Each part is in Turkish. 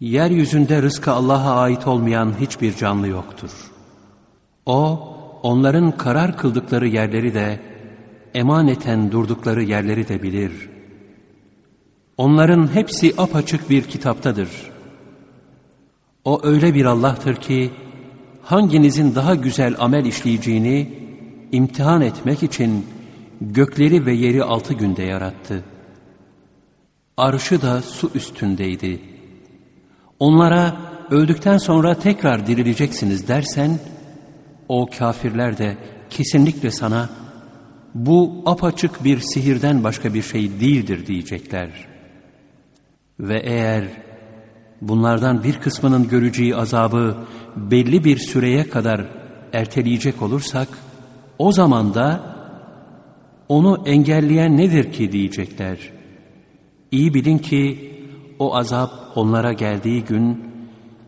Yeryüzünde rızkı Allah'a ait olmayan hiçbir canlı yoktur. O, onların karar kıldıkları yerleri de, emaneten durdukları yerleri de bilir. Onların hepsi apaçık bir kitaptadır. O öyle bir Allah'tır ki, hanginizin daha güzel amel işleyeceğini imtihan etmek için gökleri ve yeri altı günde yarattı. Arşı da su üstündeydi. Onlara öldükten sonra tekrar dirileceksiniz dersen, o kafirler de kesinlikle sana bu apaçık bir sihirden başka bir şey değildir diyecekler. Ve eğer bunlardan bir kısmının göreceği azabı belli bir süreye kadar erteleyecek olursak, o zaman da onu engelleyen nedir ki diyecekler. İyi bilin ki o azap onlara geldiği gün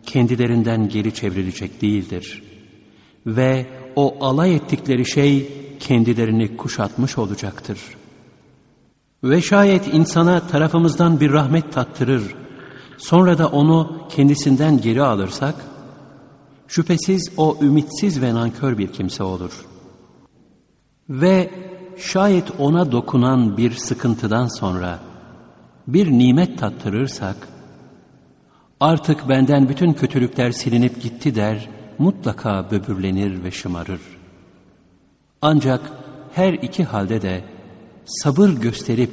kendilerinden geri çevrilecek değildir. Ve o alay ettikleri şey kendilerini kuşatmış olacaktır. Ve şayet insana tarafımızdan bir rahmet tattırır, sonra da onu kendisinden geri alırsak, şüphesiz o ümitsiz ve nankör bir kimse olur. Ve şayet ona dokunan bir sıkıntıdan sonra bir nimet tattırırsak, artık benden bütün kötülükler silinip gitti der, mutlaka böbürlenir ve şımarır. Ancak her iki halde de sabır gösterip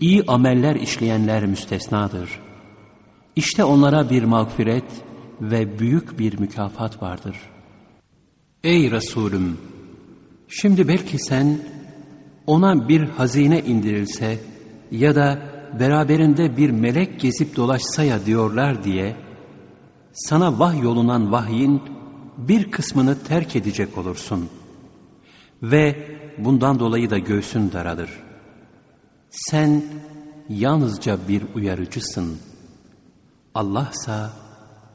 iyi ameller işleyenler müstesnadır. İşte onlara bir mağfiret ve büyük bir mükafat vardır. Ey Resulüm! Şimdi belki sen ona bir hazine indirilse ya da beraberinde bir melek gezip dolaşsa ya diyorlar diye sana vah yolunan vahyin bir kısmını terk edecek olursun. Ve bundan dolayı da göğsün daralır. Sen yalnızca bir uyarıcısın. Allahsa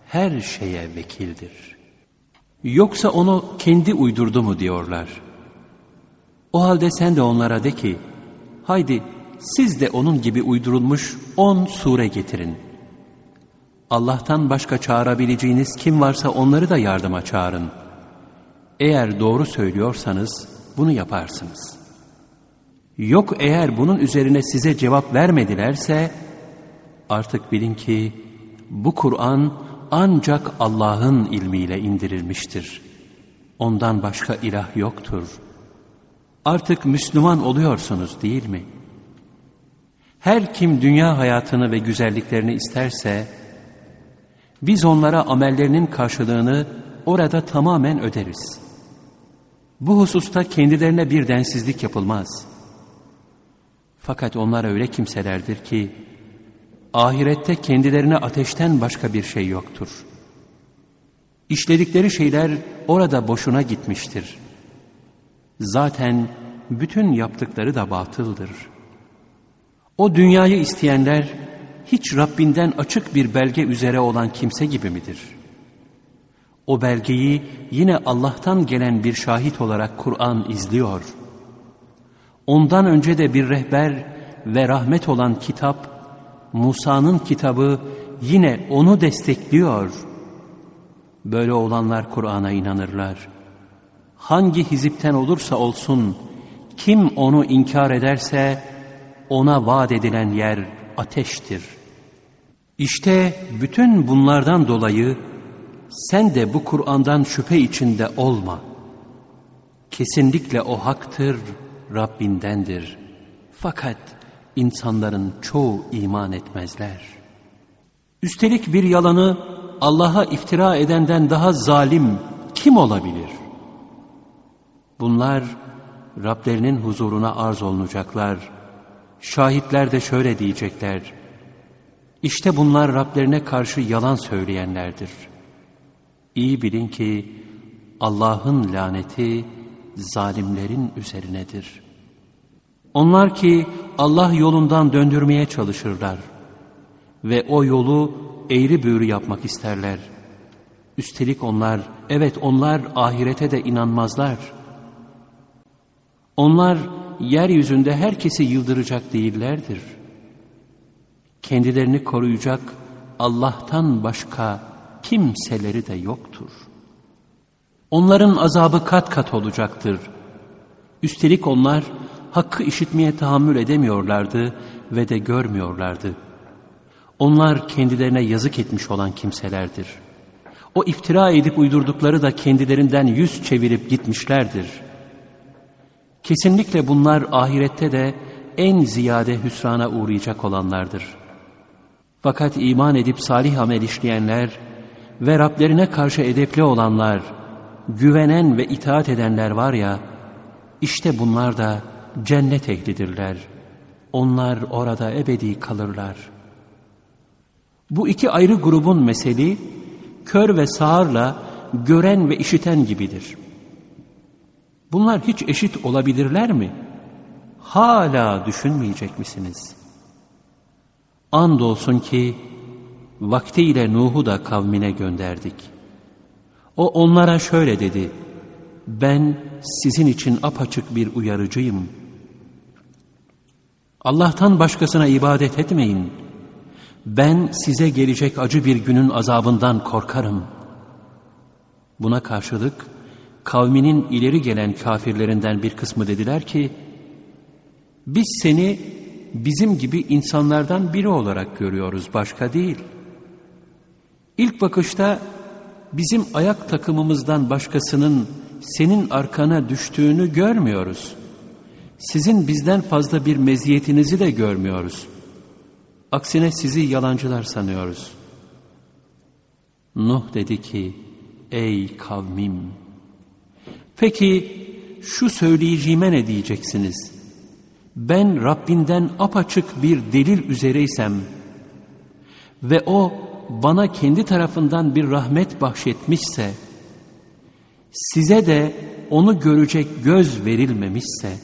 her şeye vekildir. Yoksa onu kendi uydurdu mu diyorlar. O halde sen de onlara de ki, haydi siz de onun gibi uydurulmuş on sure getirin. Allah'tan başka çağırabileceğiniz kim varsa onları da yardıma çağırın. Eğer doğru söylüyorsanız bunu yaparsınız. Yok eğer bunun üzerine size cevap vermedilerse artık bilin ki bu Kur'an ancak Allah'ın ilmiyle indirilmiştir. Ondan başka ilah yoktur. Artık Müslüman oluyorsunuz değil mi? Her kim dünya hayatını ve güzelliklerini isterse, biz onlara amellerinin karşılığını orada tamamen öderiz. Bu hususta kendilerine bir densizlik yapılmaz. Fakat onlar öyle kimselerdir ki, ahirette kendilerine ateşten başka bir şey yoktur. İşledikleri şeyler orada boşuna gitmiştir. Zaten bütün yaptıkları da batıldır. O dünyayı isteyenler hiç Rabbinden açık bir belge üzere olan kimse gibi midir? O belgeyi yine Allah'tan gelen bir şahit olarak Kur'an izliyor. Ondan önce de bir rehber ve rahmet olan kitap, Musa'nın kitabı yine onu destekliyor. Böyle olanlar Kur'an'a inanırlar. Hangi hizipten olursa olsun, kim onu inkar ederse, ona vaat edilen yer ateştir. İşte bütün bunlardan dolayı sen de bu Kur'an'dan şüphe içinde olma. Kesinlikle o haktır, Rabbindendir. Fakat insanların çoğu iman etmezler. Üstelik bir yalanı Allah'a iftira edenden daha zalim kim olabilir? Bunlar Rablerinin huzuruna arz olunacaklar. Şahitler de şöyle diyecekler. İşte bunlar Rablerine karşı yalan söyleyenlerdir. İyi bilin ki Allah'ın laneti zalimlerin üzerinedir. Onlar ki Allah yolundan döndürmeye çalışırlar ve o yolu eğri büğrü yapmak isterler. Üstelik onlar, evet onlar ahirete de inanmazlar. Onlar yeryüzünde herkesi yıldıracak değillerdir. Kendilerini koruyacak Allah'tan başka kimseleri de yoktur. Onların azabı kat kat olacaktır. Üstelik onlar hakkı işitmeye tahammül edemiyorlardı ve de görmüyorlardı. Onlar kendilerine yazık etmiş olan kimselerdir. O iftira edip uydurdukları da kendilerinden yüz çevirip gitmişlerdir. Kesinlikle bunlar ahirette de en ziyade hüsrana uğrayacak olanlardır. Fakat iman edip salih amel işleyenler ve Rablerine karşı edepli olanlar, güvenen ve itaat edenler var ya, işte bunlar da cennet ehlidirler. Onlar orada ebedi kalırlar. Bu iki ayrı grubun meseli, kör ve sağırla gören ve işiten gibidir. Bunlar hiç eşit olabilirler mi? Hala düşünmeyecek misiniz? Andolsun ki vaktiyle Nuh'u da kavmine gönderdik. O onlara şöyle dedi, ben sizin için apaçık bir uyarıcıyım. Allah'tan başkasına ibadet etmeyin. Ben size gelecek acı bir günün azabından korkarım. Buna karşılık kavminin ileri gelen kafirlerinden bir kısmı dediler ki, biz seni bizim gibi insanlardan biri olarak görüyoruz, başka değil. İlk bakışta bizim ayak takımımızdan başkasının senin arkana düştüğünü görmüyoruz. Sizin bizden fazla bir meziyetinizi de görmüyoruz. Aksine sizi yalancılar sanıyoruz. Nuh dedi ki, ey kavmim, peki şu söyleyeceğime ne diyeceksiniz? Ben Rabbinden apaçık bir delil üzereysem ve o bana kendi tarafından bir rahmet bahşetmişse, size de onu görecek göz verilmemişse,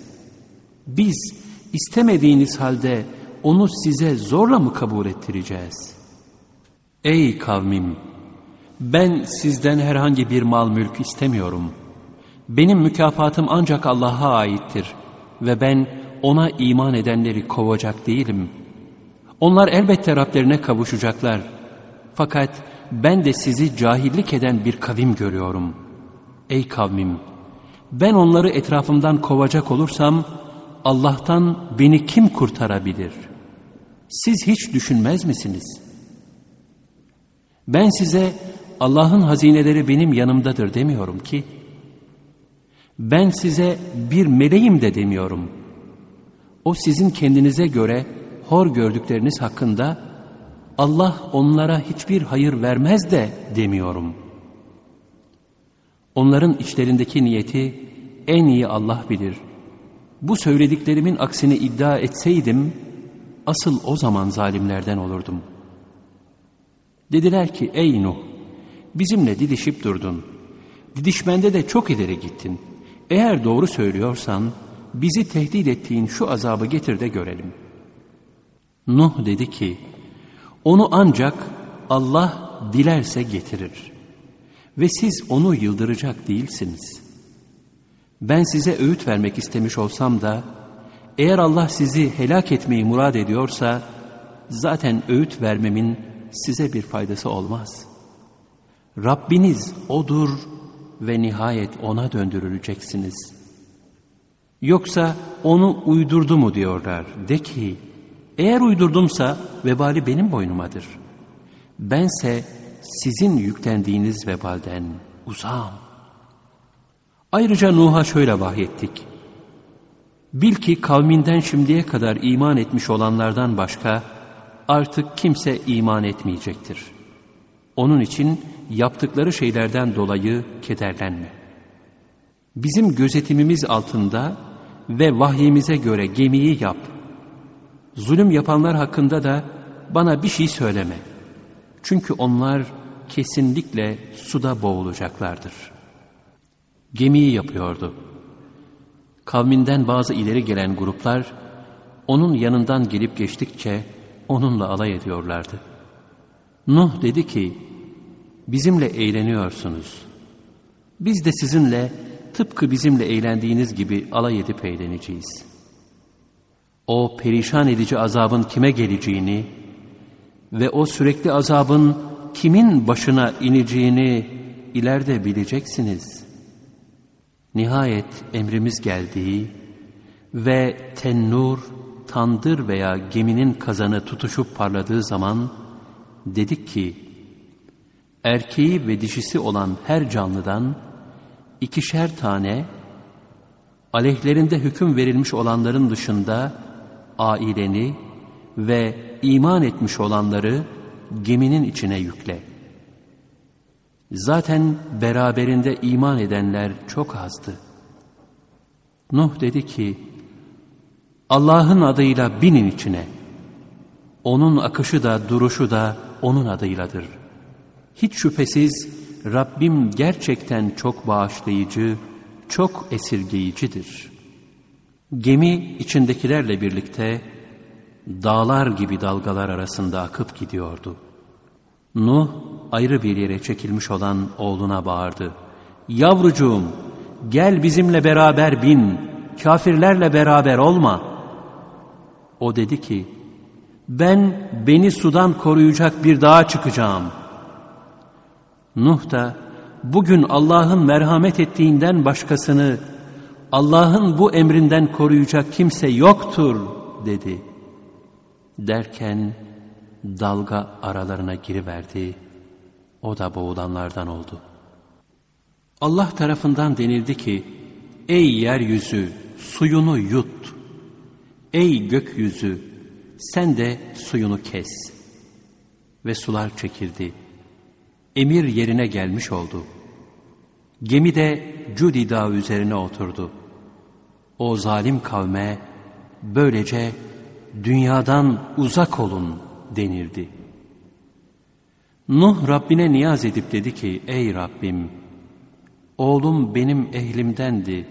biz istemediğiniz halde onu size zorla mı kabul ettireceğiz? Ey kavmim! Ben sizden herhangi bir mal mülk istemiyorum. Benim mükafatım ancak Allah'a aittir ve ben ona iman edenleri kovacak değilim. Onlar elbette Rablerine kavuşacaklar. Fakat ben de sizi cahillik eden bir kavim görüyorum. Ey kavmim! Ben onları etrafımdan kovacak olursam, Allah'tan beni kim kurtarabilir? Siz hiç düşünmez misiniz? Ben size Allah'ın hazineleri benim yanımdadır demiyorum ki. Ben size bir meleğim de demiyorum. O sizin kendinize göre hor gördükleriniz hakkında Allah onlara hiçbir hayır vermez de demiyorum. Onların içlerindeki niyeti en iyi Allah bilir. Bu söylediklerimin aksini iddia etseydim, asıl o zaman zalimlerden olurdum. Dediler ki, ey Nuh, bizimle didişip durdun. Didişmende de çok ileri gittin. Eğer doğru söylüyorsan, bizi tehdit ettiğin şu azabı getir de görelim. Nuh dedi ki, onu ancak Allah dilerse getirir. Ve siz onu yıldıracak değilsiniz. Ben size öğüt vermek istemiş olsam da, eğer Allah sizi helak etmeyi murad ediyorsa, zaten öğüt vermemin size bir faydası olmaz. Rabbiniz O'dur ve nihayet O'na döndürüleceksiniz.'' Yoksa onu uydurdu mu diyorlar. De ki eğer uydurdumsa vebali benim boynumadır. Bense sizin yüklendiğiniz vebalden uzağım. Ayrıca Nuh'a şöyle vahyettik. Bil ki kavminden şimdiye kadar iman etmiş olanlardan başka artık kimse iman etmeyecektir. Onun için yaptıkları şeylerden dolayı kederlenme. Bizim gözetimimiz altında ve vahyimize göre gemiyi yap. Zulüm yapanlar hakkında da bana bir şey söyleme. Çünkü onlar kesinlikle suda boğulacaklardır. Gemiyi yapıyordu. Kavminden bazı ileri gelen gruplar onun yanından gelip geçtikçe onunla alay ediyorlardı. Nuh dedi ki, bizimle eğleniyorsunuz. Biz de sizinle tıpkı bizimle eğlendiğiniz gibi alay edip eğleneceğiz. O perişan edici azabın kime geleceğini ve o sürekli azabın kimin başına ineceğini ileride bileceksiniz. Nihayet emrimiz geldiği ve tennur, tandır veya geminin kazanı tutuşup parladığı zaman dedik ki, erkeği ve dişisi olan her canlıdan ikişer tane, aleyhlerinde hüküm verilmiş olanların dışında aileni ve iman etmiş olanları geminin içine yükle. Zaten beraberinde iman edenler çok azdı. Nuh dedi ki, Allah'ın adıyla binin içine. Onun akışı da duruşu da onun adıyladır. Hiç şüphesiz Rabbim gerçekten çok bağışlayıcı, çok esirgeyicidir. Gemi içindekilerle birlikte dağlar gibi dalgalar arasında akıp gidiyordu. Nuh ayrı bir yere çekilmiş olan oğluna bağırdı. Yavrucuğum gel bizimle beraber bin, kafirlerle beraber olma. O dedi ki, ben beni sudan koruyacak bir dağa çıkacağım. Nuh da bugün Allah'ın merhamet ettiğinden başkasını Allah'ın bu emrinden koruyacak kimse yoktur dedi. Derken dalga aralarına giriverdi. O da boğulanlardan oldu. Allah tarafından denildi ki, Ey yeryüzü suyunu yut. Ey gökyüzü sen de suyunu kes. Ve sular çekildi. Emir yerine gelmiş oldu. Gemi de Cudi dağı üzerine oturdu. O zalim kavme böylece dünyadan uzak olun denirdi. Nuh Rabbine niyaz edip dedi ki ey Rabbim oğlum benim ehlimdendi.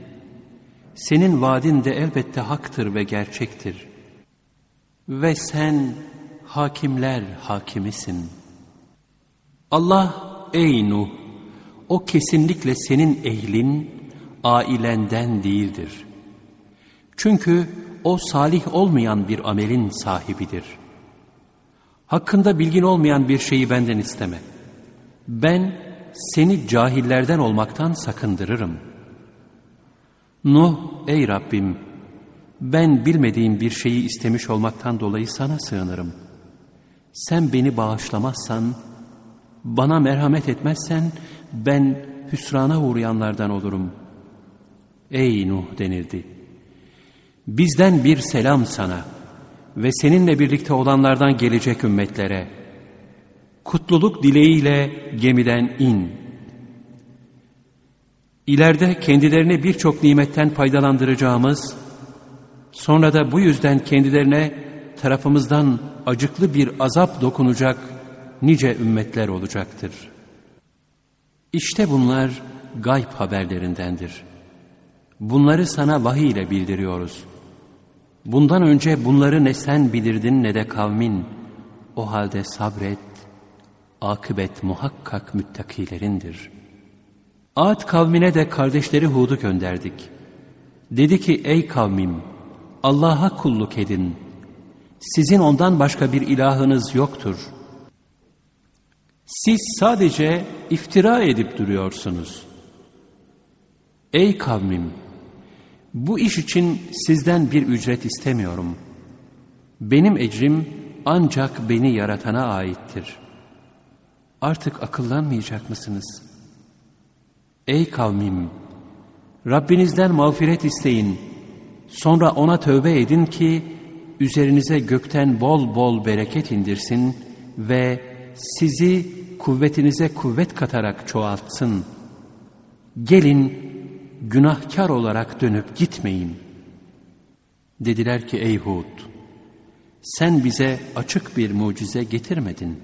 Senin vaadin de elbette haktır ve gerçektir. Ve sen hakimler hakimisin. Allah ey Nuh o kesinlikle senin ehlin ailenden değildir. Çünkü o salih olmayan bir amelin sahibidir. Hakkında bilgin olmayan bir şeyi benden isteme. Ben seni cahillerden olmaktan sakındırırım. Nuh, ey Rabbim, ben bilmediğim bir şeyi istemiş olmaktan dolayı sana sığınırım. Sen beni bağışlamazsan, bana merhamet etmezsen, ben hüsrana uğrayanlardan olurum. Ey Nuh denildi. Bizden bir selam sana ve seninle birlikte olanlardan gelecek ümmetlere. Kutluluk dileğiyle gemiden in. İleride kendilerine birçok nimetten faydalandıracağımız, sonra da bu yüzden kendilerine tarafımızdan acıklı bir azap dokunacak nice ümmetler olacaktır. İşte bunlar gayb haberlerindendir. Bunları sana vahiy ile bildiriyoruz.'' Bundan önce bunları ne sen bilirdin ne de kavmin. O halde sabret, akıbet muhakkak müttakilerindir. Ad kavmine de kardeşleri Hud'u gönderdik. Dedi ki ey kavmim, Allah'a kulluk edin. Sizin ondan başka bir ilahınız yoktur. Siz sadece iftira edip duruyorsunuz. Ey kavmim, bu iş için sizden bir ücret istemiyorum. Benim ecrim ancak beni yaratana aittir. Artık akıllanmayacak mısınız? Ey kavmim! Rabbinizden mağfiret isteyin. Sonra ona tövbe edin ki üzerinize gökten bol bol bereket indirsin ve sizi kuvvetinize kuvvet katarak çoğaltsın. Gelin günahkar olarak dönüp gitmeyin. Dediler ki ey Hud, sen bize açık bir mucize getirmedin.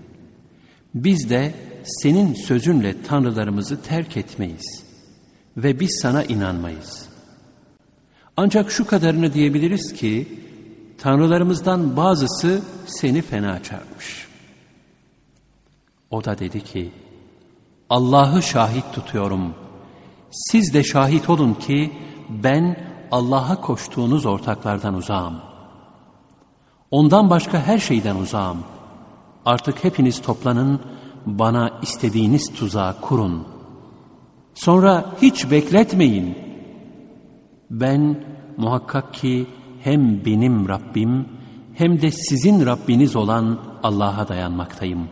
Biz de senin sözünle tanrılarımızı terk etmeyiz ve biz sana inanmayız. Ancak şu kadarını diyebiliriz ki, tanrılarımızdan bazısı seni fena çarpmış. O da dedi ki, Allah'ı şahit tutuyorum.'' Siz de şahit olun ki ben Allah'a koştuğunuz ortaklardan uzağım. Ondan başka her şeyden uzağım. Artık hepiniz toplanın, bana istediğiniz tuzağı kurun. Sonra hiç bekletmeyin. Ben muhakkak ki hem benim Rabbim hem de sizin Rabbiniz olan Allah'a dayanmaktayım.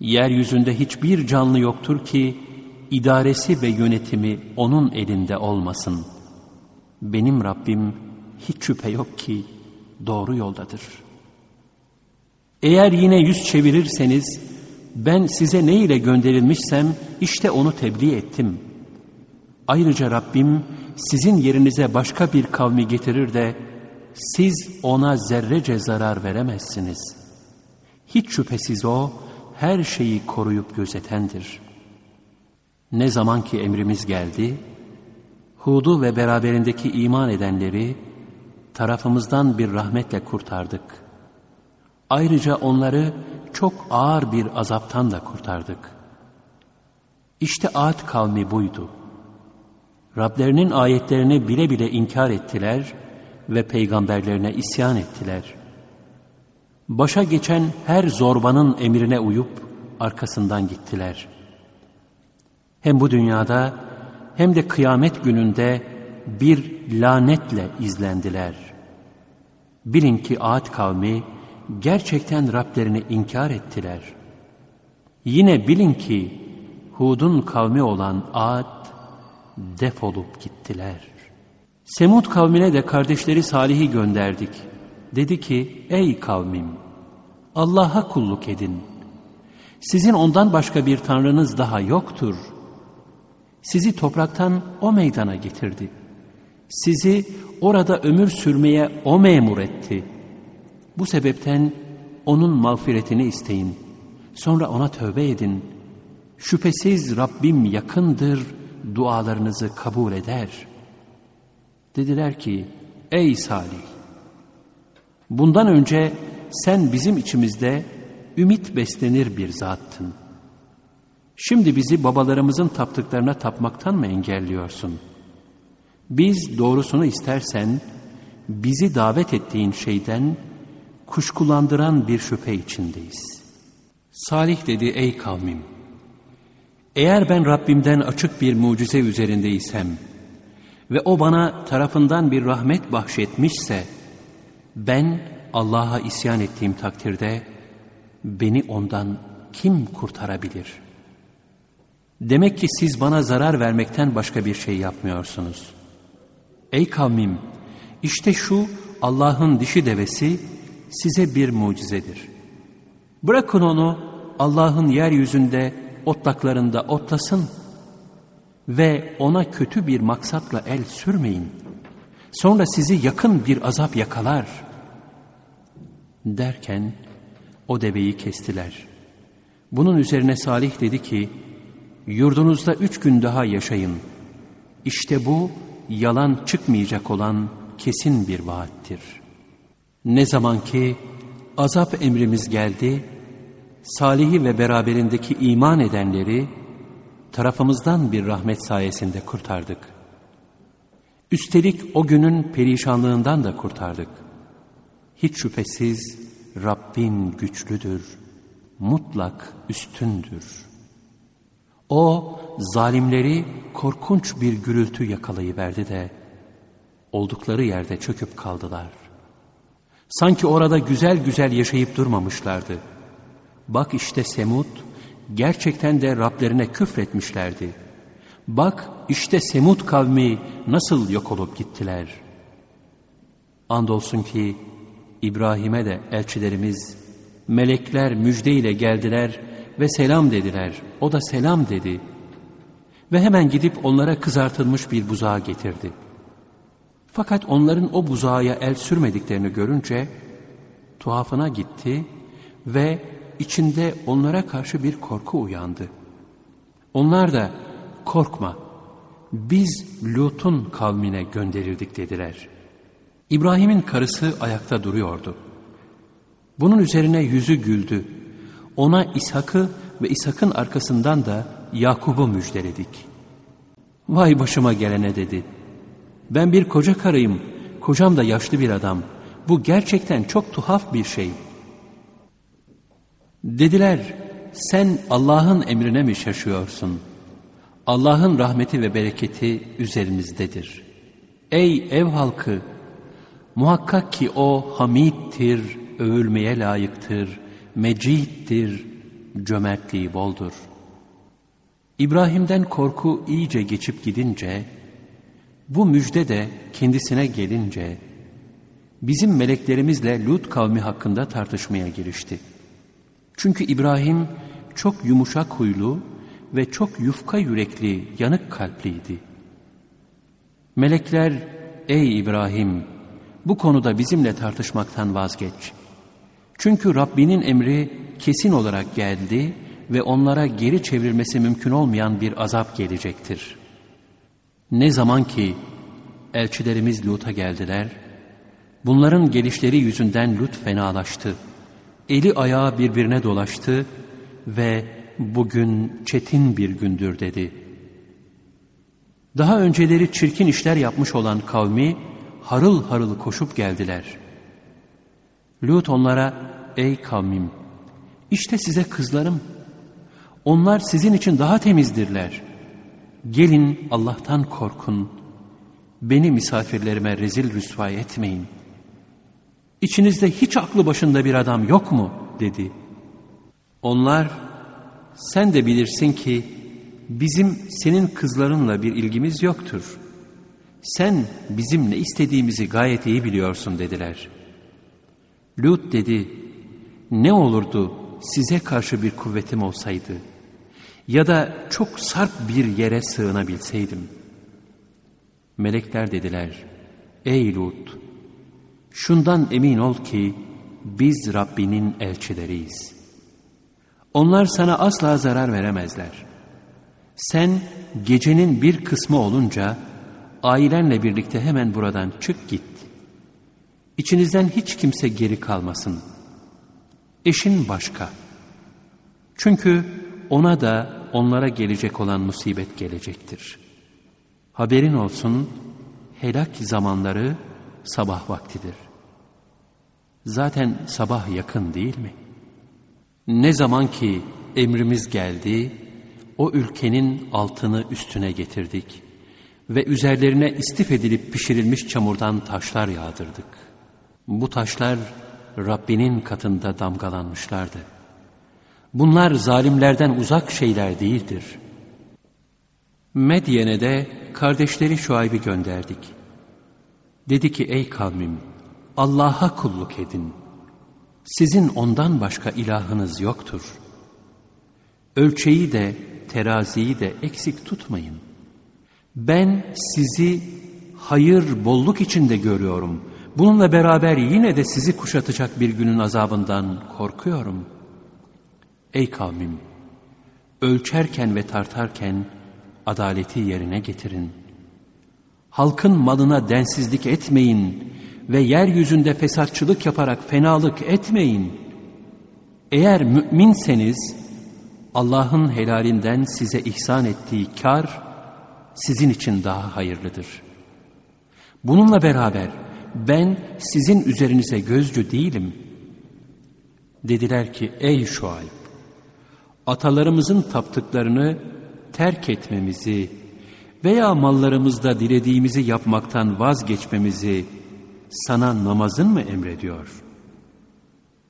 Yeryüzünde hiçbir canlı yoktur ki idaresi ve yönetimi O'nun elinde olmasın. Benim Rabbim hiç şüphe yok ki doğru yoldadır. Eğer yine yüz çevirirseniz ben size ne ile gönderilmişsem işte onu tebliğ ettim. Ayrıca Rabbim sizin yerinize başka bir kavmi getirir de siz ona zerrece zarar veremezsiniz. Hiç şüphesiz o her şeyi koruyup gözetendir. Ne zaman ki emrimiz geldi, Hud'u ve beraberindeki iman edenleri tarafımızdan bir rahmetle kurtardık. Ayrıca onları çok ağır bir azaptan da kurtardık. İşte Ad kavmi buydu. Rablerinin ayetlerini bile bile inkar ettiler ve peygamberlerine isyan ettiler. Başa geçen her zorbanın emrine uyup arkasından gittiler. Hem bu dünyada hem de kıyamet gününde bir lanetle izlendiler. Bilin ki Ad kavmi gerçekten Rablerini inkar ettiler. Yine bilin ki Hud'un kavmi olan Ad defolup gittiler. Semud kavmine de kardeşleri Salih'i gönderdik. Dedi ki, ey kavmim, Allah'a kulluk edin. Sizin ondan başka bir tanrınız daha yoktur. Sizi topraktan o meydana getirdi. Sizi orada ömür sürmeye o memur etti. Bu sebepten onun mağfiretini isteyin. Sonra ona tövbe edin. Şüphesiz Rabbim yakındır, dualarınızı kabul eder. Dediler ki, ey Salih, bundan önce sen bizim içimizde ümit beslenir bir zattın. Şimdi bizi babalarımızın taptıklarına tapmaktan mı engelliyorsun? Biz doğrusunu istersen bizi davet ettiğin şeyden kuşkulandıran bir şüphe içindeyiz. Salih dedi ey kavmim, eğer ben Rabbimden açık bir mucize üzerindeysem ve o bana tarafından bir rahmet bahşetmişse, ben Allah'a isyan ettiğim takdirde beni ondan kim kurtarabilir? Demek ki siz bana zarar vermekten başka bir şey yapmıyorsunuz. Ey kavmim, işte şu Allah'ın dişi devesi size bir mucizedir. Bırakın onu Allah'ın yeryüzünde otlaklarında otlasın ve ona kötü bir maksatla el sürmeyin. Sonra sizi yakın bir azap yakalar. Derken o deveyi kestiler. Bunun üzerine Salih dedi ki, yurdunuzda üç gün daha yaşayın. İşte bu yalan çıkmayacak olan kesin bir vaattir. Ne zaman ki azap emrimiz geldi, Salih'i ve beraberindeki iman edenleri tarafımızdan bir rahmet sayesinde kurtardık. Üstelik o günün perişanlığından da kurtardık. Hiç şüphesiz Rabbin güçlüdür, mutlak üstündür. O zalimleri korkunç bir gürültü yakalayıverdi de oldukları yerde çöküp kaldılar. Sanki orada güzel güzel yaşayıp durmamışlardı.'' Bak işte Semud gerçekten de Rablerine küfretmişlerdi. Bak işte Semud kavmi nasıl yok olup gittiler. Andolsun ki İbrahim'e de elçilerimiz melekler müjdeyle geldiler ve selam dediler. O da selam dedi. Ve hemen gidip onlara kızartılmış bir buzağı getirdi. Fakat onların o buzağa el sürmediklerini görünce tuhafına gitti ve içinde onlara karşı bir korku uyandı. Onlar da korkma biz Lut'un kavmine gönderildik dediler. İbrahim'in karısı ayakta duruyordu. Bunun üzerine yüzü güldü. Ona İshak'ı ve İshak'ın arkasından da Yakub'u müjdeledik. Vay başıma gelene dedi. Ben bir koca karıyım, kocam da yaşlı bir adam. Bu gerçekten çok tuhaf bir şey.'' Dediler, sen Allah'ın emrine mi şaşıyorsun? Allah'ın rahmeti ve bereketi üzerimizdedir. Ey ev halkı! Muhakkak ki o hamidtir, övülmeye layıktır, meciddir, cömertliği boldur. İbrahim'den korku iyice geçip gidince, bu müjde de kendisine gelince, bizim meleklerimizle Lut kavmi hakkında tartışmaya girişti. Çünkü İbrahim çok yumuşak huylu ve çok yufka yürekli, yanık kalpliydi. Melekler, ey İbrahim, bu konuda bizimle tartışmaktan vazgeç. Çünkü Rabbinin emri kesin olarak geldi ve onlara geri çevrilmesi mümkün olmayan bir azap gelecektir. Ne zaman ki elçilerimiz Lut'a geldiler, bunların gelişleri yüzünden Lut fenalaştı. Eli ayağı birbirine dolaştı ve bugün çetin bir gündür dedi. Daha önceleri çirkin işler yapmış olan kavmi harıl harıl koşup geldiler. Lut onlara, ey kavmim, işte size kızlarım. Onlar sizin için daha temizdirler. Gelin Allah'tan korkun. Beni misafirlerime rezil rüsvay etmeyin. İçinizde hiç aklı başında bir adam yok mu? dedi. Onlar, sen de bilirsin ki bizim senin kızlarınla bir ilgimiz yoktur. Sen bizim ne istediğimizi gayet iyi biliyorsun dediler. Lut dedi, ne olurdu size karşı bir kuvvetim olsaydı ya da çok sarp bir yere sığınabilseydim. Melekler dediler, ey Lut, şundan emin ol ki biz Rabbinin elçileriyiz. Onlar sana asla zarar veremezler. Sen gecenin bir kısmı olunca ailenle birlikte hemen buradan çık git. İçinizden hiç kimse geri kalmasın. Eşin başka. Çünkü ona da onlara gelecek olan musibet gelecektir. Haberin olsun helak zamanları sabah vaktidir. Zaten sabah yakın değil mi? Ne zaman ki emrimiz geldi, o ülkenin altını üstüne getirdik ve üzerlerine istif edilip pişirilmiş çamurdan taşlar yağdırdık. Bu taşlar Rabbinin katında damgalanmışlardı. Bunlar zalimlerden uzak şeyler değildir. Medyen'e de kardeşleri Şuayb'i gönderdik. Dedi ki ey kavmim Allah'a kulluk edin. Sizin ondan başka ilahınız yoktur. Ölçeyi de teraziyi de eksik tutmayın. Ben sizi hayır bolluk içinde görüyorum. Bununla beraber yine de sizi kuşatacak bir günün azabından korkuyorum. Ey kavmim! Ölçerken ve tartarken adaleti yerine getirin. Halkın malına densizlik etmeyin ve yeryüzünde fesatçılık yaparak fenalık etmeyin. Eğer müminseniz Allah'ın helalinden size ihsan ettiği kar sizin için daha hayırlıdır. Bununla beraber ben sizin üzerinize gözcü değilim. Dediler ki ey Şuayb atalarımızın taptıklarını terk etmemizi veya mallarımızda dilediğimizi yapmaktan vazgeçmemizi sana namazın mı emrediyor?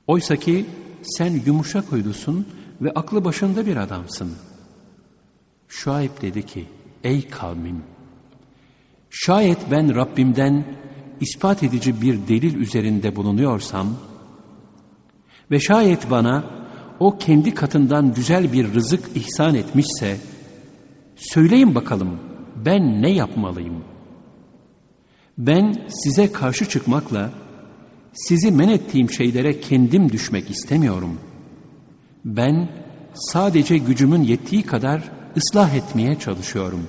Oysa ki sen yumuşak huylusun ve aklı başında bir adamsın. Şuayb dedi ki, ey kavmim, şayet ben Rabbimden ispat edici bir delil üzerinde bulunuyorsam ve şayet bana o kendi katından güzel bir rızık ihsan etmişse, söyleyin bakalım ben ne yapmalıyım? Ben size karşı çıkmakla, sizi men ettiğim şeylere kendim düşmek istemiyorum. Ben sadece gücümün yettiği kadar ıslah etmeye çalışıyorum.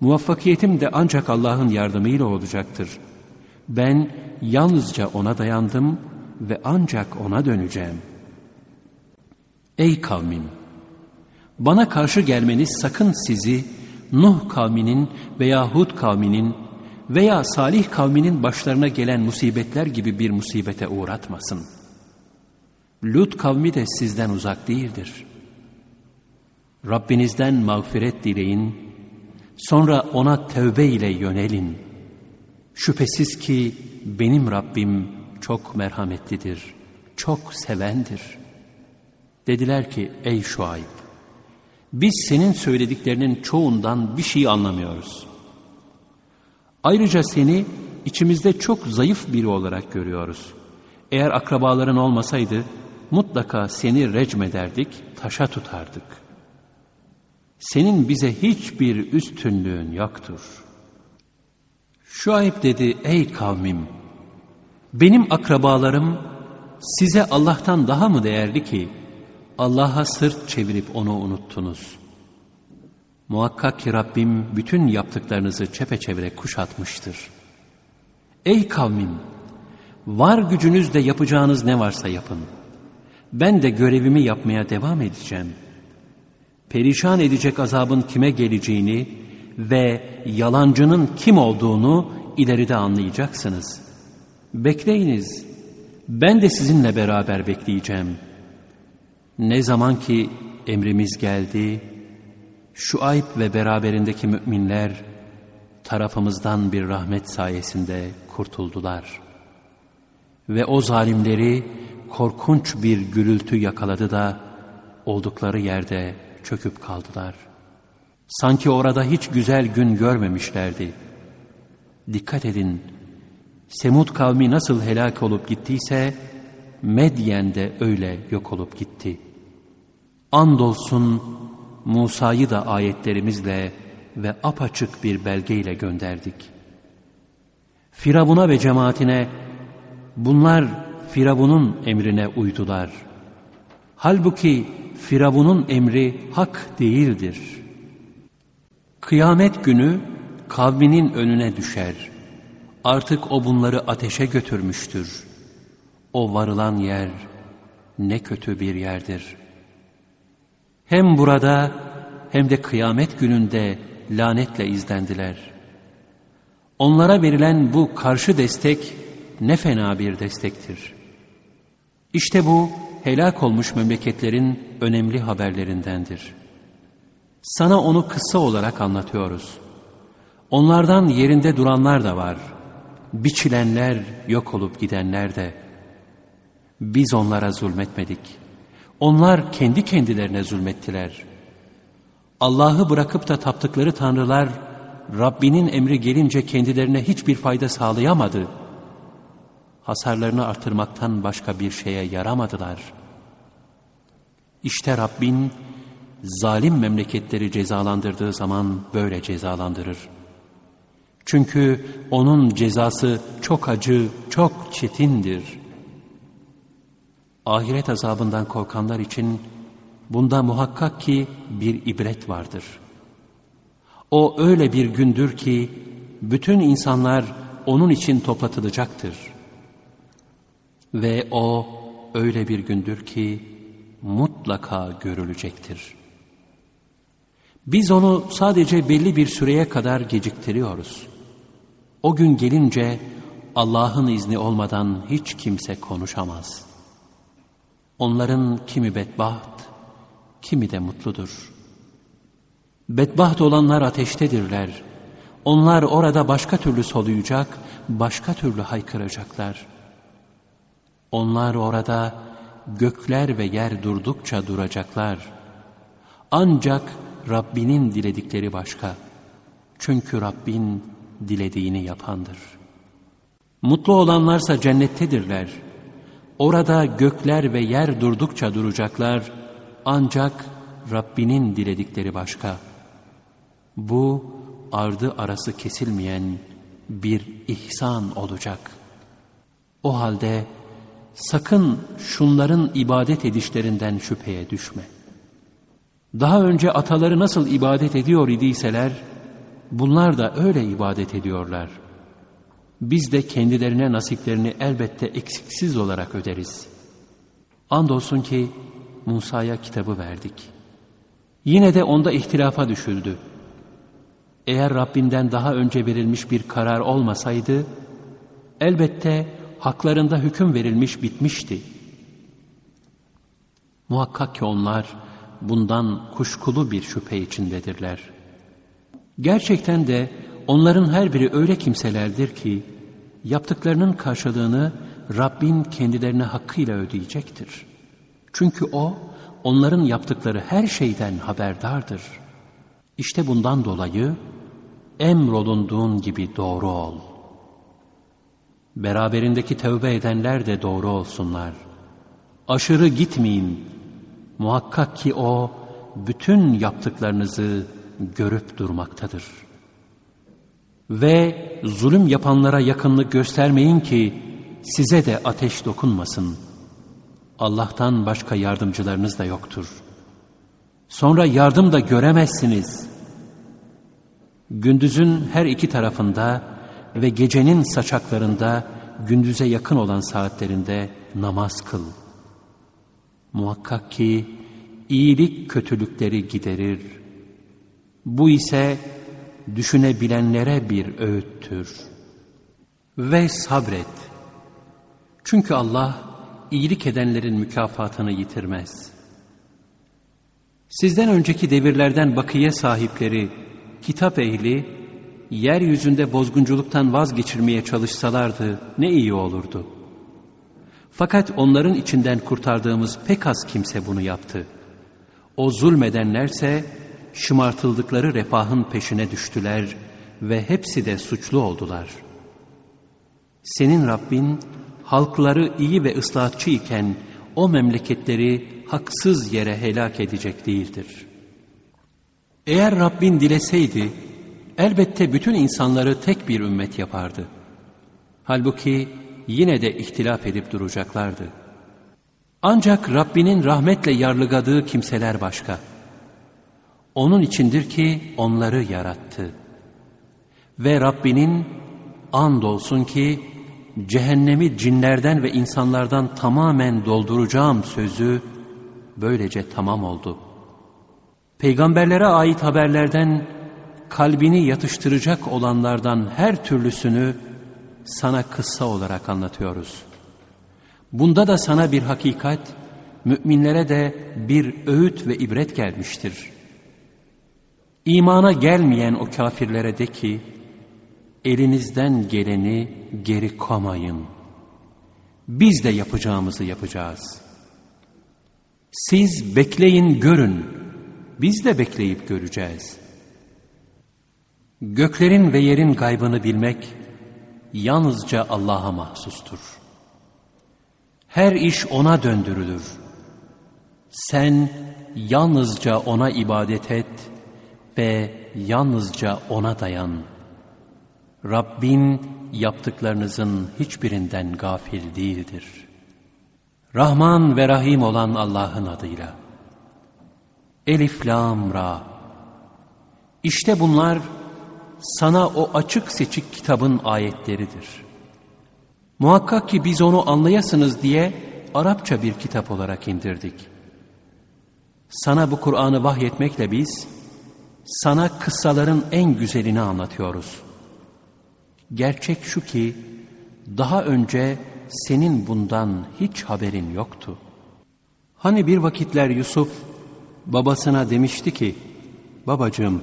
Muvaffakiyetim de ancak Allah'ın yardımıyla olacaktır. Ben yalnızca O'na dayandım ve ancak O'na döneceğim. Ey kavmim! Bana karşı gelmeniz sakın sizi Nuh kavminin veya Hud kavminin veya Salih kavminin başlarına gelen musibetler gibi bir musibete uğratmasın. Lut kavmi de sizden uzak değildir. Rabbinizden mağfiret dileyin, sonra ona tövbe ile yönelin. Şüphesiz ki benim Rabbim çok merhametlidir, çok sevendir. Dediler ki ey Şuayb, biz senin söylediklerinin çoğundan bir şey anlamıyoruz. Ayrıca seni içimizde çok zayıf biri olarak görüyoruz. Eğer akrabaların olmasaydı mutlaka seni recmederdik, taşa tutardık. Senin bize hiçbir üstünlüğün yoktur. Şuayb dedi, ey kavmim, benim akrabalarım size Allah'tan daha mı değerli ki Allah'a sırt çevirip onu unuttunuz? Muhakkak ki Rabbim bütün yaptıklarınızı çepeçevre kuşatmıştır. Ey kavmim! Var gücünüzle yapacağınız ne varsa yapın. Ben de görevimi yapmaya devam edeceğim. Perişan edecek azabın kime geleceğini ve yalancının kim olduğunu ileride anlayacaksınız. Bekleyiniz. Ben de sizinle beraber bekleyeceğim. Ne zaman ki emrimiz geldi, Şuayb ve beraberindeki müminler tarafımızdan bir rahmet sayesinde kurtuldular. Ve o zalimleri korkunç bir gürültü yakaladı da oldukları yerde çöküp kaldılar. Sanki orada hiç güzel gün görmemişlerdi. Dikkat edin, Semud kavmi nasıl helak olup gittiyse, Medyen de öyle yok olup gitti. Andolsun Musa'yı da ayetlerimizle ve apaçık bir belgeyle gönderdik. Firavun'a ve cemaatine bunlar Firavun'un emrine uydular. Halbuki Firavun'un emri hak değildir. Kıyamet günü kavminin önüne düşer. Artık o bunları ateşe götürmüştür. O varılan yer ne kötü bir yerdir.'' Hem burada hem de kıyamet gününde lanetle izlendiler. Onlara verilen bu karşı destek ne fena bir destektir. İşte bu helak olmuş memleketlerin önemli haberlerindendir. Sana onu kısa olarak anlatıyoruz. Onlardan yerinde duranlar da var. Biçilenler, yok olup gidenler de. Biz onlara zulmetmedik.'' Onlar kendi kendilerine zulmettiler. Allah'ı bırakıp da taptıkları tanrılar Rabbinin emri gelince kendilerine hiçbir fayda sağlayamadı. Hasarlarını artırmaktan başka bir şeye yaramadılar. İşte Rabbin zalim memleketleri cezalandırdığı zaman böyle cezalandırır. Çünkü onun cezası çok acı, çok çetindir.'' Ahiret azabından korkanlar için bunda muhakkak ki bir ibret vardır. O öyle bir gündür ki bütün insanlar onun için toplatılacaktır. Ve o öyle bir gündür ki mutlaka görülecektir. Biz onu sadece belli bir süreye kadar geciktiriyoruz. O gün gelince Allah'ın izni olmadan hiç kimse konuşamaz.'' Onların kimi bedbaht, kimi de mutludur. Bedbaht olanlar ateştedirler. Onlar orada başka türlü soluyacak, başka türlü haykıracaklar. Onlar orada gökler ve yer durdukça duracaklar. Ancak Rabbinin diledikleri başka. Çünkü Rabbin dilediğini yapandır. Mutlu olanlarsa cennettedirler.'' Orada gökler ve yer durdukça duracaklar ancak Rabbinin diledikleri başka. Bu ardı arası kesilmeyen bir ihsan olacak. O halde sakın şunların ibadet edişlerinden şüpheye düşme. Daha önce ataları nasıl ibadet ediyor idiyseler, bunlar da öyle ibadet ediyorlar.'' biz de kendilerine nasiplerini elbette eksiksiz olarak öderiz. Andolsun ki Musa'ya kitabı verdik. Yine de onda ihtilafa düşüldü. Eğer Rabbinden daha önce verilmiş bir karar olmasaydı, elbette haklarında hüküm verilmiş bitmişti. Muhakkak ki onlar bundan kuşkulu bir şüphe içindedirler. Gerçekten de onların her biri öyle kimselerdir ki, yaptıklarının karşılığını Rabbin kendilerine hakkıyla ödeyecektir. Çünkü O, onların yaptıkları her şeyden haberdardır. İşte bundan dolayı, emrolunduğun gibi doğru ol. Beraberindeki tövbe edenler de doğru olsunlar. Aşırı gitmeyin. Muhakkak ki O, bütün yaptıklarınızı görüp durmaktadır. Ve zulüm yapanlara yakınlık göstermeyin ki, size de ateş dokunmasın. Allah'tan başka yardımcılarınız da yoktur. Sonra yardım da göremezsiniz. Gündüzün her iki tarafında ve gecenin saçaklarında gündüze yakın olan saatlerinde namaz kıl. Muhakkak ki iyilik kötülükleri giderir. Bu ise düşünebilenlere bir öğüttür. Ve sabret. Çünkü Allah iyilik edenlerin mükafatını yitirmez. Sizden önceki devirlerden bakiye sahipleri, kitap ehli, yeryüzünde bozgunculuktan vazgeçirmeye çalışsalardı ne iyi olurdu. Fakat onların içinden kurtardığımız pek az kimse bunu yaptı. O zulmedenlerse şımartıldıkları refahın peşine düştüler ve hepsi de suçlu oldular. Senin Rabbin halkları iyi ve ıslahatçı iken o memleketleri haksız yere helak edecek değildir. Eğer Rabbin dileseydi elbette bütün insanları tek bir ümmet yapardı. Halbuki yine de ihtilaf edip duracaklardı. Ancak Rabbinin rahmetle yarlıgadığı kimseler başka. Onun içindir ki onları yarattı. Ve Rabbinin andolsun ki cehennemi cinlerden ve insanlardan tamamen dolduracağım sözü böylece tamam oldu. Peygamberlere ait haberlerden kalbini yatıştıracak olanlardan her türlüsünü sana kıssa olarak anlatıyoruz. Bunda da sana bir hakikat, müminlere de bir öğüt ve ibret gelmiştir. İmana gelmeyen o kafirlere de ki, elinizden geleni geri komayın. Biz de yapacağımızı yapacağız. Siz bekleyin görün, biz de bekleyip göreceğiz. Göklerin ve yerin gaybını bilmek yalnızca Allah'a mahsustur. Her iş O'na döndürülür. Sen yalnızca O'na ibadet et ve yalnızca O'na dayan.'' Rabbin yaptıklarınızın hiçbirinden gafil değildir. Rahman ve Rahim olan Allah'ın adıyla. Elif, Lam, Ra. İşte bunlar sana o açık seçik kitabın ayetleridir. Muhakkak ki biz onu anlayasınız diye Arapça bir kitap olarak indirdik. Sana bu Kur'an'ı vahyetmekle biz, sana kıssaların en güzelini anlatıyoruz.'' Gerçek şu ki daha önce senin bundan hiç haberin yoktu. Hani bir vakitler Yusuf babasına demişti ki, babacığım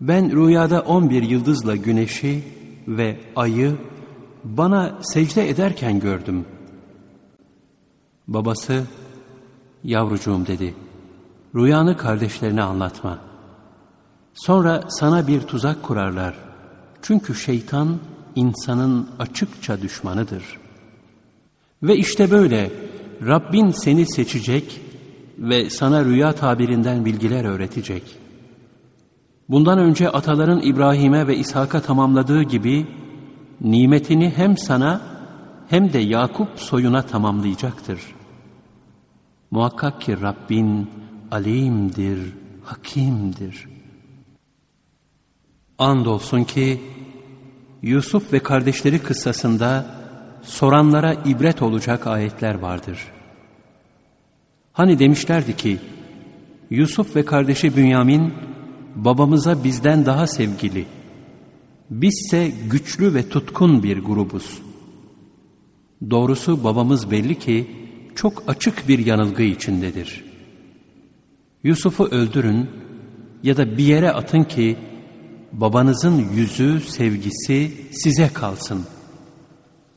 ben rüyada on bir yıldızla güneşi ve ayı bana secde ederken gördüm. Babası, yavrucuğum dedi, rüyanı kardeşlerine anlatma. Sonra sana bir tuzak kurarlar.'' Çünkü şeytan insanın açıkça düşmanıdır. Ve işte böyle Rabbin seni seçecek ve sana rüya tabirinden bilgiler öğretecek. Bundan önce ataların İbrahim'e ve İshak'a tamamladığı gibi nimetini hem sana hem de Yakup soyuna tamamlayacaktır. Muhakkak ki Rabbin alimdir, hakimdir.'' Andolsun ki Yusuf ve kardeşleri kıssasında soranlara ibret olacak ayetler vardır. Hani demişlerdi ki Yusuf ve kardeşi Bünyamin babamıza bizden daha sevgili. Bizse güçlü ve tutkun bir grubuz. Doğrusu babamız belli ki çok açık bir yanılgı içindedir. Yusuf'u öldürün ya da bir yere atın ki babanızın yüzü, sevgisi size kalsın.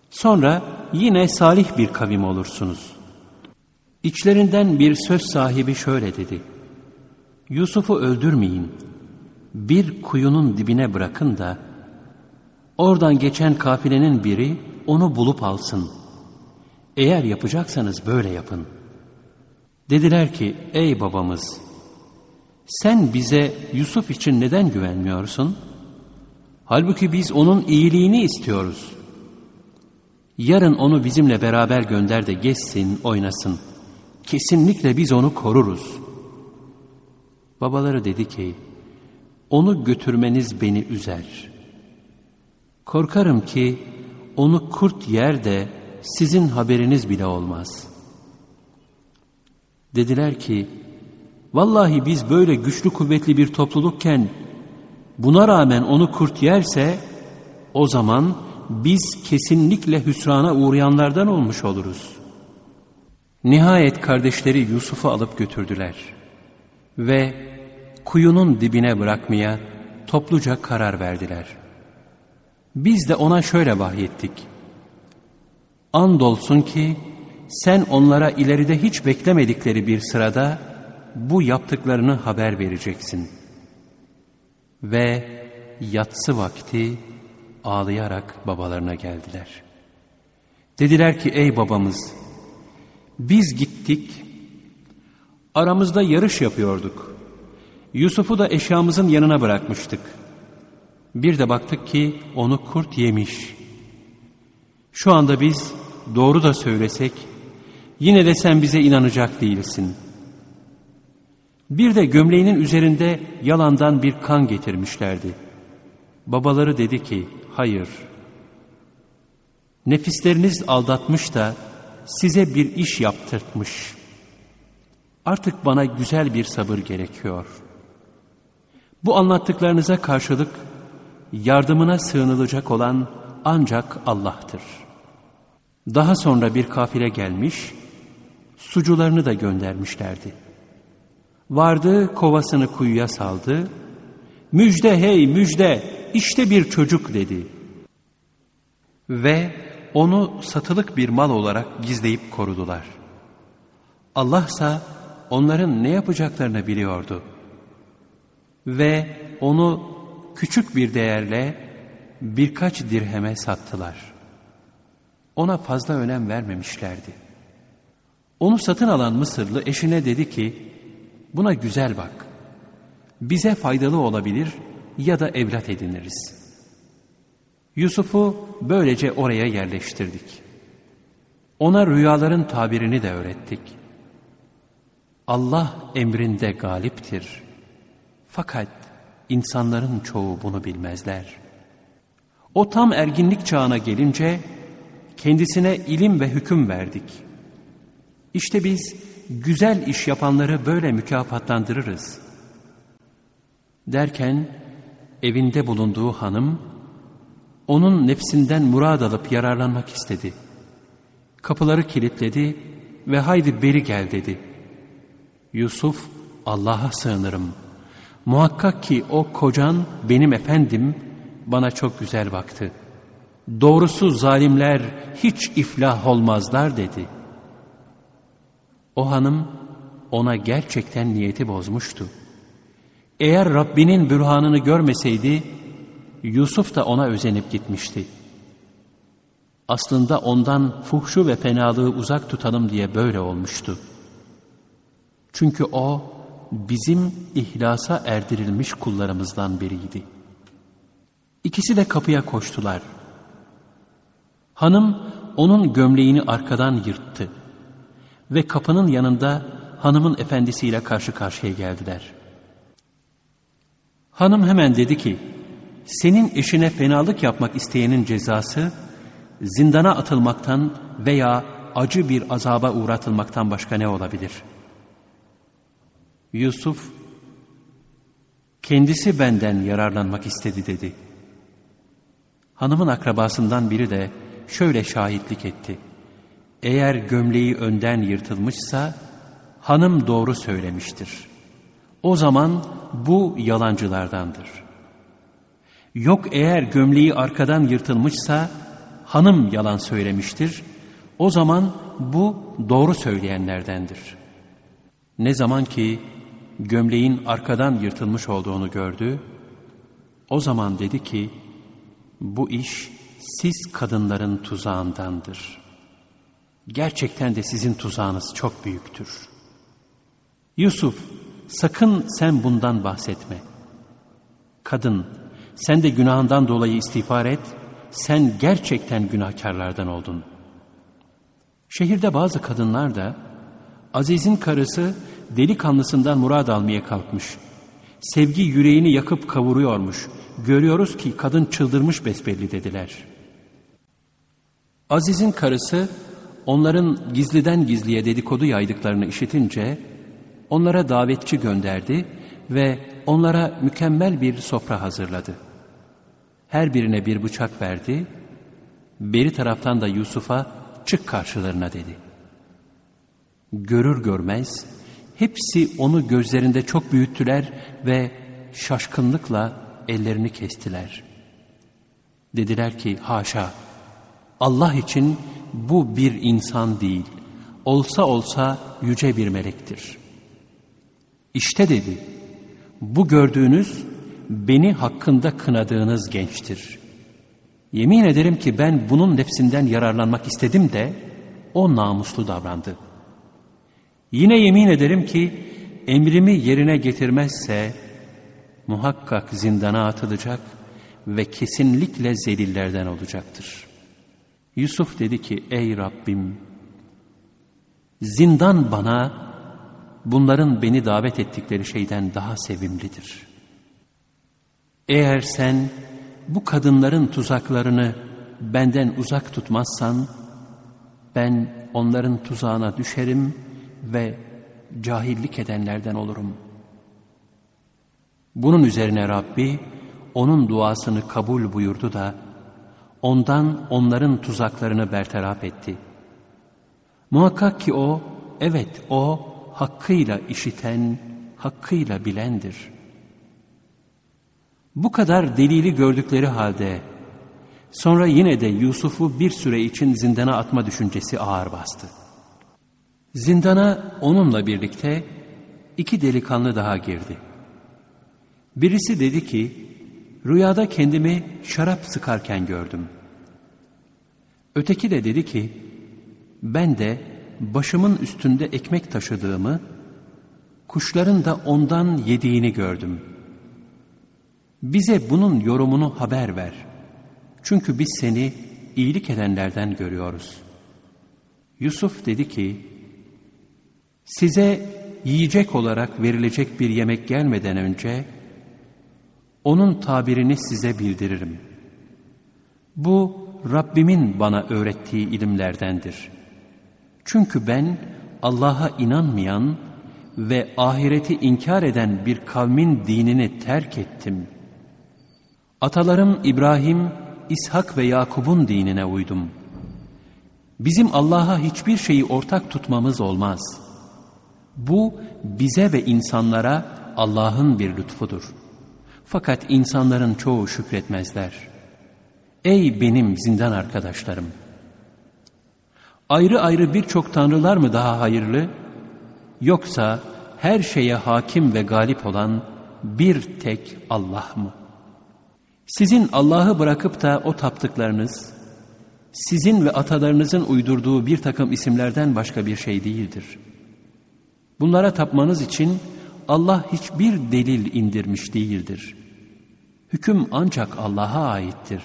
Sonra yine salih bir kavim olursunuz. İçlerinden bir söz sahibi şöyle dedi. Yusuf'u öldürmeyin. Bir kuyunun dibine bırakın da oradan geçen kafilenin biri onu bulup alsın. Eğer yapacaksanız böyle yapın. Dediler ki ey babamız sen bize Yusuf için neden güvenmiyorsun? Halbuki biz onun iyiliğini istiyoruz. Yarın onu bizimle beraber gönder de geçsin, oynasın. Kesinlikle biz onu koruruz. Babaları dedi ki, onu götürmeniz beni üzer. Korkarım ki onu kurt yer de sizin haberiniz bile olmaz. Dediler ki, Vallahi biz böyle güçlü kuvvetli bir toplulukken buna rağmen onu kurt yerse o zaman biz kesinlikle hüsrana uğrayanlardan olmuş oluruz. Nihayet kardeşleri Yusuf'u alıp götürdüler ve kuyunun dibine bırakmaya topluca karar verdiler. Biz de ona şöyle vahyettik. Andolsun ki sen onlara ileride hiç beklemedikleri bir sırada bu yaptıklarını haber vereceksin. Ve yatsı vakti ağlayarak babalarına geldiler. Dediler ki ey babamız biz gittik aramızda yarış yapıyorduk. Yusuf'u da eşyamızın yanına bırakmıştık. Bir de baktık ki onu kurt yemiş. Şu anda biz doğru da söylesek yine de sen bize inanacak değilsin. Bir de gömleğinin üzerinde yalandan bir kan getirmişlerdi. Babaları dedi ki, hayır. Nefisleriniz aldatmış da size bir iş yaptırtmış. Artık bana güzel bir sabır gerekiyor. Bu anlattıklarınıza karşılık yardımına sığınılacak olan ancak Allah'tır. Daha sonra bir kafile gelmiş, sucularını da göndermişlerdi. Vardı kovasını kuyuya saldı. Müjde hey müjde işte bir çocuk dedi. Ve onu satılık bir mal olarak gizleyip korudular. Allah ise onların ne yapacaklarını biliyordu. Ve onu küçük bir değerle birkaç dirheme sattılar. Ona fazla önem vermemişlerdi. Onu satın alan Mısırlı eşine dedi ki, Buna güzel bak. Bize faydalı olabilir ya da evlat ediniriz. Yusuf'u böylece oraya yerleştirdik. Ona rüyaların tabirini de öğrettik. Allah emrinde galiptir. Fakat insanların çoğu bunu bilmezler. O tam erginlik çağına gelince kendisine ilim ve hüküm verdik. İşte biz güzel iş yapanları böyle mükafatlandırırız. Derken evinde bulunduğu hanım onun nefsinden murad alıp yararlanmak istedi. Kapıları kilitledi ve haydi beri gel dedi. Yusuf Allah'a sığınırım. Muhakkak ki o kocan benim efendim bana çok güzel baktı. Doğrusu zalimler hiç iflah olmazlar dedi.'' O hanım ona gerçekten niyeti bozmuştu. Eğer Rabbinin bürhanını görmeseydi Yusuf da ona özenip gitmişti. Aslında ondan fuhşu ve fenalığı uzak tutalım diye böyle olmuştu. Çünkü o bizim ihlasa erdirilmiş kullarımızdan biriydi. İkisi de kapıya koştular. Hanım onun gömleğini arkadan yırttı ve kapının yanında hanımın efendisiyle karşı karşıya geldiler. Hanım hemen dedi ki, senin eşine fenalık yapmak isteyenin cezası, zindana atılmaktan veya acı bir azaba uğratılmaktan başka ne olabilir? Yusuf, kendisi benden yararlanmak istedi dedi. Hanımın akrabasından biri de şöyle şahitlik etti. Eğer gömleği önden yırtılmışsa hanım doğru söylemiştir. O zaman bu yalancılardandır. Yok eğer gömleği arkadan yırtılmışsa hanım yalan söylemiştir. O zaman bu doğru söyleyenlerdendir. Ne zaman ki gömleğin arkadan yırtılmış olduğunu gördü, o zaman dedi ki, bu iş siz kadınların tuzağındandır. Gerçekten de sizin tuzağınız çok büyüktür. Yusuf, sakın sen bundan bahsetme. Kadın, sen de günahından dolayı istiğfar et, sen gerçekten günahkarlardan oldun. Şehirde bazı kadınlar da, Aziz'in karısı delikanlısından murad almaya kalkmış. Sevgi yüreğini yakıp kavuruyormuş. Görüyoruz ki kadın çıldırmış besbelli dediler. Aziz'in karısı onların gizliden gizliye dedikodu yaydıklarını işitince onlara davetçi gönderdi ve onlara mükemmel bir sofra hazırladı. Her birine bir bıçak verdi, beri taraftan da Yusuf'a çık karşılarına dedi. Görür görmez hepsi onu gözlerinde çok büyüttüler ve şaşkınlıkla ellerini kestiler. Dediler ki haşa Allah için bu bir insan değil, olsa olsa yüce bir melektir. İşte dedi, bu gördüğünüz beni hakkında kınadığınız gençtir. Yemin ederim ki ben bunun nefsinden yararlanmak istedim de o namuslu davrandı. Yine yemin ederim ki emrimi yerine getirmezse muhakkak zindana atılacak ve kesinlikle zelillerden olacaktır. Yusuf dedi ki ey Rabbim zindan bana bunların beni davet ettikleri şeyden daha sevimlidir. Eğer sen bu kadınların tuzaklarını benden uzak tutmazsan ben onların tuzağına düşerim ve cahillik edenlerden olurum. Bunun üzerine Rabbi onun duasını kabul buyurdu da ondan onların tuzaklarını bertaraf etti. Muhakkak ki o, evet o hakkıyla işiten, hakkıyla bilendir. Bu kadar delili gördükleri halde sonra yine de Yusuf'u bir süre için zindana atma düşüncesi ağır bastı. Zindana onunla birlikte iki delikanlı daha girdi. Birisi dedi ki, rüyada kendimi şarap sıkarken gördüm. Öteki de dedi ki, ben de başımın üstünde ekmek taşıdığımı, kuşların da ondan yediğini gördüm. Bize bunun yorumunu haber ver. Çünkü biz seni iyilik edenlerden görüyoruz. Yusuf dedi ki, size yiyecek olarak verilecek bir yemek gelmeden önce, onun tabirini size bildiririm. Bu Rabbimin bana öğrettiği ilimlerdendir. Çünkü ben Allah'a inanmayan ve ahireti inkar eden bir kavmin dinini terk ettim. Atalarım İbrahim, İshak ve Yakub'un dinine uydum. Bizim Allah'a hiçbir şeyi ortak tutmamız olmaz. Bu bize ve insanlara Allah'ın bir lütfudur. Fakat insanların çoğu şükretmezler. Ey benim zindan arkadaşlarım! Ayrı ayrı birçok tanrılar mı daha hayırlı? Yoksa her şeye hakim ve galip olan bir tek Allah mı? Sizin Allah'ı bırakıp da o taptıklarınız, sizin ve atalarınızın uydurduğu bir takım isimlerden başka bir şey değildir. Bunlara tapmanız için Allah hiçbir delil indirmiş değildir. Hüküm ancak Allah'a aittir.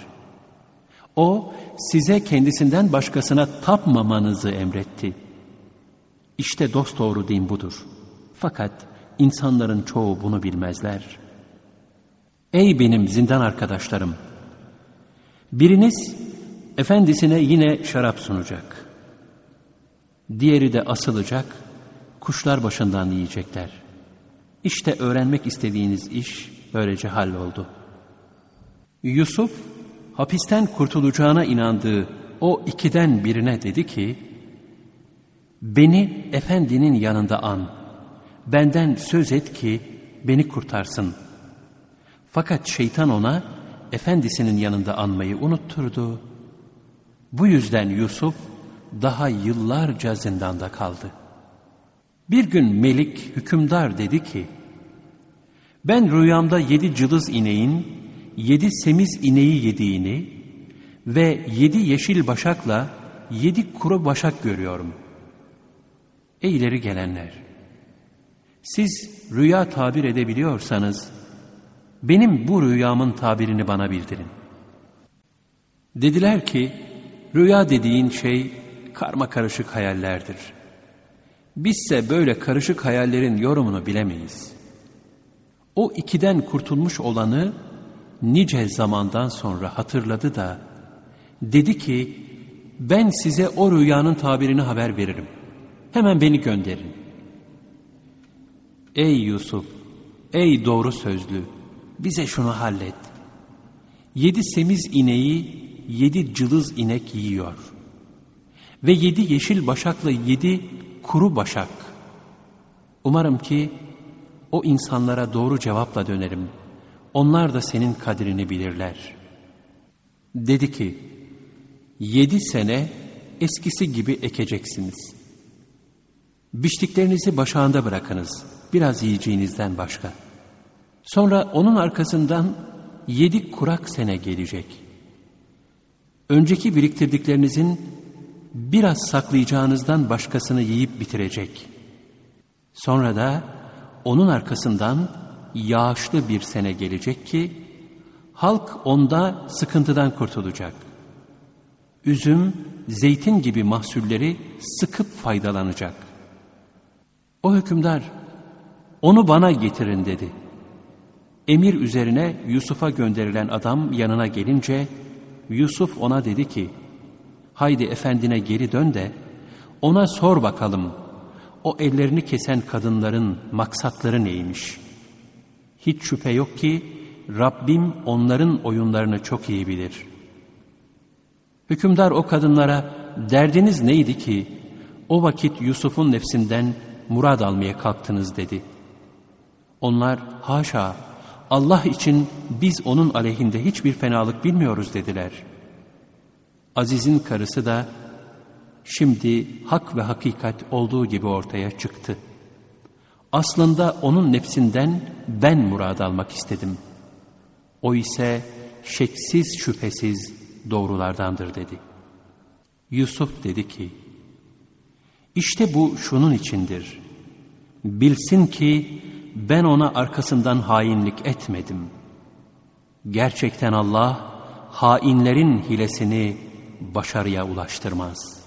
O size kendisinden başkasına tapmamanızı emretti. İşte dosdoğru din budur. Fakat insanların çoğu bunu bilmezler. Ey benim zindan arkadaşlarım! Biriniz efendisine yine şarap sunacak. Diğeri de asılacak, kuşlar başından yiyecekler. İşte öğrenmek istediğiniz iş böylece halloldu. Yusuf hapisten kurtulacağına inandığı o ikiden birine dedi ki, Beni efendinin yanında an. Benden söz et ki beni kurtarsın. Fakat şeytan ona efendisinin yanında anmayı unutturdu. Bu yüzden Yusuf daha yıllarca zindanda kaldı. Bir gün Melik hükümdar dedi ki, ben rüyamda yedi cılız ineğin, yedi semiz ineği yediğini ve yedi yeşil başakla yedi kuru başak görüyorum. Ey ileri gelenler! Siz rüya tabir edebiliyorsanız, benim bu rüyamın tabirini bana bildirin. Dediler ki, rüya dediğin şey karma karışık hayallerdir. Bizse böyle karışık hayallerin yorumunu bilemeyiz. O ikiden kurtulmuş olanı nice zamandan sonra hatırladı da, dedi ki, ben size o rüyanın tabirini haber veririm. Hemen beni gönderin. Ey Yusuf, ey doğru sözlü, bize şunu hallet. Yedi semiz ineği yedi cılız inek yiyor. Ve yedi yeşil başakla yedi kuru başak. Umarım ki o insanlara doğru cevapla dönerim. Onlar da senin kadrini bilirler. Dedi ki, yedi sene eskisi gibi ekeceksiniz. Biçtiklerinizi başağında bırakınız, biraz yiyeceğinizden başka. Sonra onun arkasından yedi kurak sene gelecek. Önceki biriktirdiklerinizin biraz saklayacağınızdan başkasını yiyip bitirecek. Sonra da onun arkasından yağışlı bir sene gelecek ki, halk onda sıkıntıdan kurtulacak. Üzüm, zeytin gibi mahsulleri sıkıp faydalanacak. O hükümdar, onu bana getirin dedi. Emir üzerine Yusuf'a gönderilen adam yanına gelince, Yusuf ona dedi ki, haydi efendine geri dön de, ona sor bakalım, o ellerini kesen kadınların maksatları neymiş? Hiç şüphe yok ki, Rabbim onların oyunlarını çok iyi bilir. Hükümdar o kadınlara, derdiniz neydi ki, o vakit Yusuf'un nefsinden murad almaya kalktınız dedi. Onlar, haşa, Allah için biz onun aleyhinde hiçbir fenalık bilmiyoruz dediler. Aziz'in karısı da şimdi hak ve hakikat olduğu gibi ortaya çıktı. Aslında onun nefsinden ben murad almak istedim. O ise şeksiz şüphesiz doğrulardandır dedi. Yusuf dedi ki, işte bu şunun içindir. Bilsin ki ben ona arkasından hainlik etmedim. Gerçekten Allah hainlerin hilesini başarıya ulaştırmaz.''